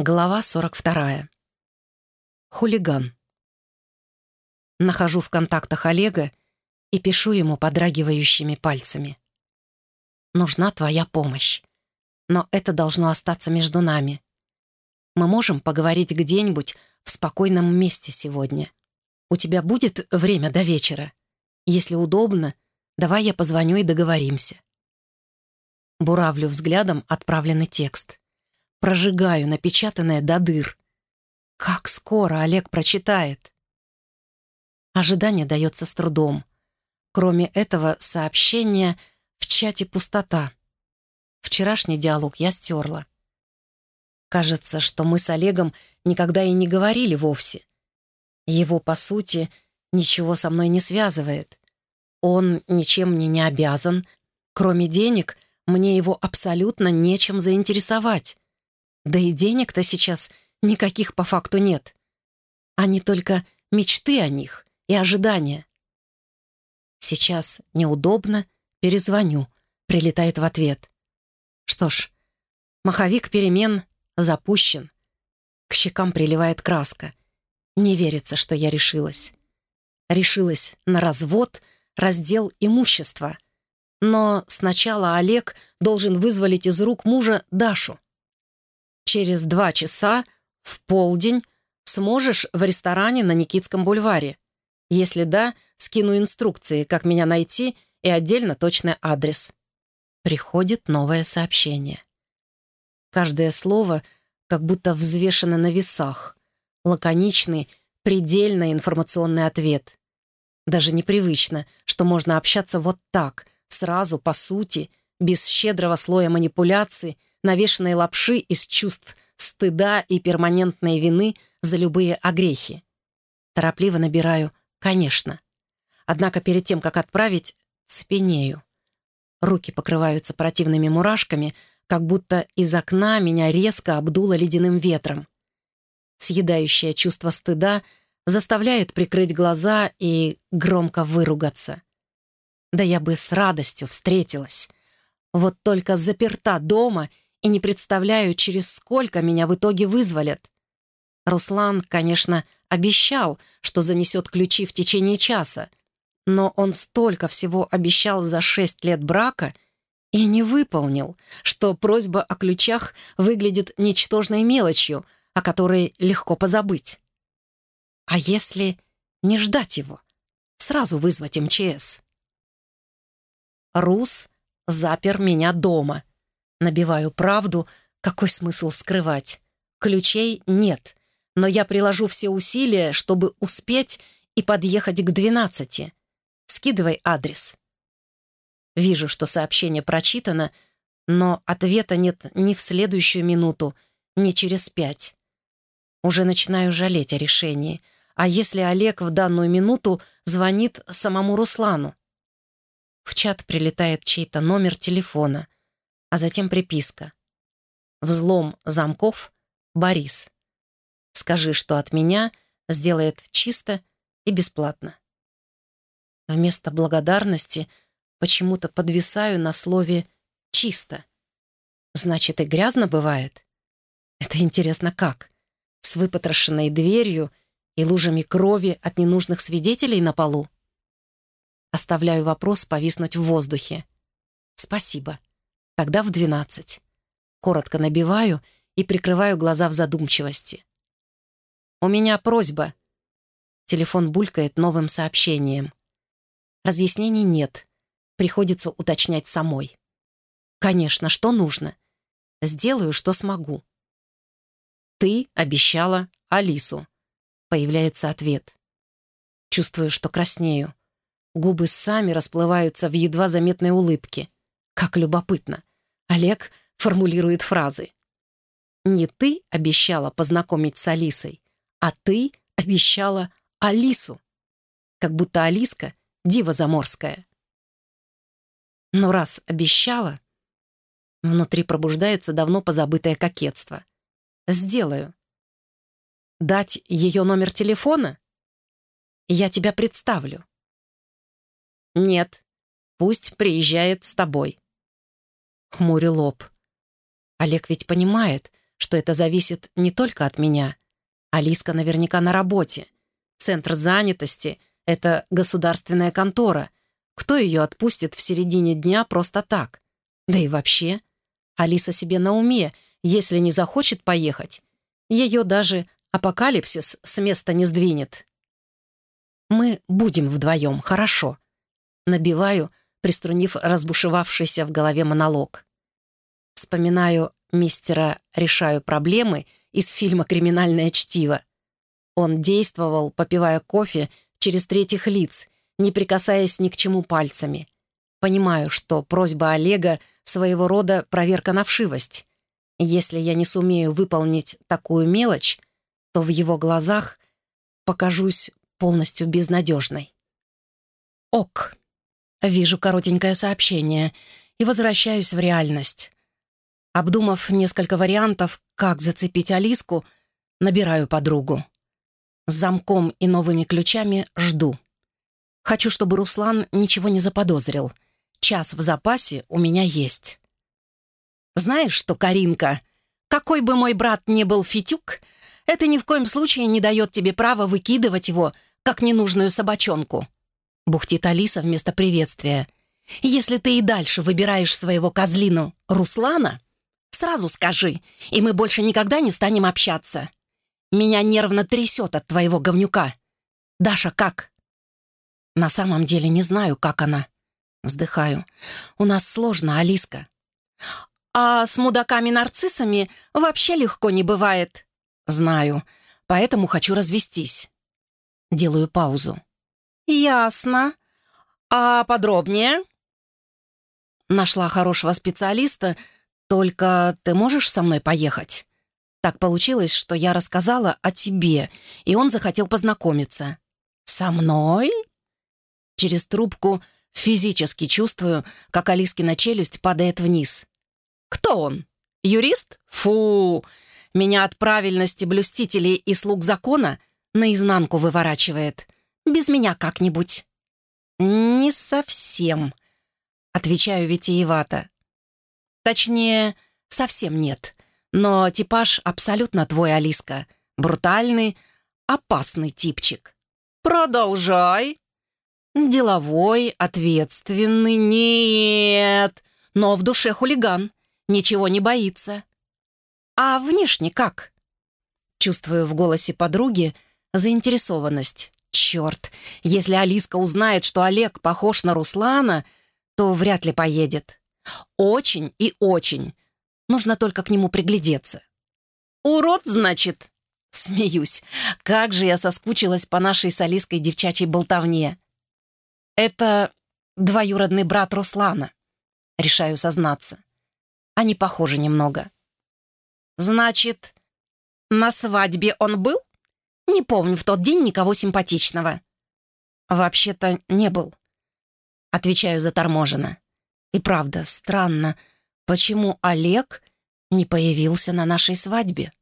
Глава 42. Хулиган. Нахожу в контактах Олега и пишу ему подрагивающими пальцами. «Нужна твоя помощь. Но это должно остаться между нами. Мы можем поговорить где-нибудь в спокойном месте сегодня. У тебя будет время до вечера? Если удобно, давай я позвоню и договоримся». Буравлю взглядом отправленный текст — прожигаю напечатанное до дыр. Как скоро Олег прочитает? Ожидание дается с трудом. Кроме этого сообщения в чате пустота. Вчерашний диалог я стерла. Кажется, что мы с Олегом никогда и не говорили вовсе. Его, по сути, ничего со мной не связывает. Он ничем мне не обязан. Кроме денег, мне его абсолютно нечем заинтересовать. Да и денег-то сейчас никаких по факту нет. Они только мечты о них и ожидания. Сейчас неудобно, перезвоню, прилетает в ответ. Что ж, маховик перемен запущен. К щекам приливает краска. Не верится, что я решилась. Решилась на развод, раздел имущества. Но сначала Олег должен вызволить из рук мужа Дашу. Через два часа, в полдень, сможешь в ресторане на Никитском бульваре. Если да, скину инструкции, как меня найти и отдельно точный адрес. Приходит новое сообщение. Каждое слово как будто взвешено на весах. Лаконичный, предельно информационный ответ. Даже непривычно, что можно общаться вот так, сразу, по сути, без щедрого слоя манипуляций, навешанной лапши из чувств стыда и перманентной вины за любые огрехи. Торопливо набираю «конечно». Однако перед тем, как отправить, цепенею. Руки покрываются противными мурашками, как будто из окна меня резко обдуло ледяным ветром. Съедающее чувство стыда заставляет прикрыть глаза и громко выругаться. Да я бы с радостью встретилась. Вот только заперта дома — и не представляю, через сколько меня в итоге вызволят. Руслан, конечно, обещал, что занесет ключи в течение часа, но он столько всего обещал за шесть лет брака и не выполнил, что просьба о ключах выглядит ничтожной мелочью, о которой легко позабыть. А если не ждать его? Сразу вызвать МЧС. Рус запер меня дома — Набиваю правду, какой смысл скрывать? Ключей нет, но я приложу все усилия, чтобы успеть и подъехать к двенадцати. Скидывай адрес. Вижу, что сообщение прочитано, но ответа нет ни в следующую минуту, ни через пять. Уже начинаю жалеть о решении. А если Олег в данную минуту звонит самому Руслану? В чат прилетает чей-то номер телефона а затем приписка. «Взлом замков Борис. Скажи, что от меня сделает чисто и бесплатно». Вместо благодарности почему-то подвисаю на слове «чисто». Значит, и грязно бывает? Это интересно как? С выпотрошенной дверью и лужами крови от ненужных свидетелей на полу? Оставляю вопрос повиснуть в воздухе. Спасибо. Тогда в двенадцать. Коротко набиваю и прикрываю глаза в задумчивости. «У меня просьба». Телефон булькает новым сообщением. Разъяснений нет. Приходится уточнять самой. «Конечно, что нужно? Сделаю, что смогу». «Ты обещала Алису», — появляется ответ. Чувствую, что краснею. Губы сами расплываются в едва заметной улыбке. Как любопытно. Олег формулирует фразы. «Не ты обещала познакомить с Алисой, а ты обещала Алису». Как будто Алиска — дива заморская. Но раз обещала, внутри пробуждается давно позабытое кокетство. «Сделаю». «Дать ее номер телефона?» «Я тебя представлю». «Нет, пусть приезжает с тобой» хмурю лоб. Олег ведь понимает, что это зависит не только от меня. Алиска наверняка на работе. Центр занятости — это государственная контора. Кто ее отпустит в середине дня просто так? Да и вообще, Алиса себе на уме, если не захочет поехать. Ее даже апокалипсис с места не сдвинет. Мы будем вдвоем, хорошо. Набиваю, приструнив разбушевавшийся в голове монолог. Вспоминаю мистера «Решаю проблемы» из фильма «Криминальное чтиво». Он действовал, попивая кофе, через третьих лиц, не прикасаясь ни к чему пальцами. Понимаю, что просьба Олега — своего рода проверка на вшивость. Если я не сумею выполнить такую мелочь, то в его глазах покажусь полностью безнадежной. Ок. Вижу коротенькое сообщение и возвращаюсь в реальность. Обдумав несколько вариантов, как зацепить Алиску, набираю подругу. С замком и новыми ключами жду. Хочу, чтобы Руслан ничего не заподозрил. Час в запасе у меня есть. Знаешь что, Каринка, какой бы мой брат ни был фитюк, это ни в коем случае не дает тебе права выкидывать его, как ненужную собачонку. Бухтит Алиса вместо приветствия. Если ты и дальше выбираешь своего козлину Руслана, сразу скажи, и мы больше никогда не станем общаться. Меня нервно трясет от твоего говнюка. Даша как? На самом деле не знаю, как она. Вздыхаю. У нас сложно, Алиска. А с мудаками-нарциссами вообще легко не бывает. Знаю, поэтому хочу развестись. Делаю паузу. Ясно. А подробнее? Нашла хорошего специалиста, только ты можешь со мной поехать? Так получилось, что я рассказала о тебе, и он захотел познакомиться. Со мной? Через трубку физически чувствую, как Алискина челюсть падает вниз. Кто он? Юрист? Фу! Меня от правильности блюстителей и слуг закона наизнанку выворачивает. Без меня как-нибудь. Не совсем. Отвечаю витиевато. Точнее, совсем нет. Но типаж абсолютно твой, Алиска. Брутальный, опасный типчик. Продолжай. Деловой, ответственный, нет. Но в душе хулиган ничего не боится. А внешне как? Чувствую в голосе подруги заинтересованность. Черт, если Алиска узнает, что Олег похож на Руслана, то вряд ли поедет. Очень и очень. Нужно только к нему приглядеться. «Урод, значит?» Смеюсь. Как же я соскучилась по нашей с Алиской девчачьей болтовне. Это двоюродный брат Руслана. Решаю сознаться. Они похожи немного. «Значит, на свадьбе он был? Не помню в тот день никого симпатичного». «Вообще-то не был», — отвечаю заторможенно. «И правда, странно, почему Олег не появился на нашей свадьбе?»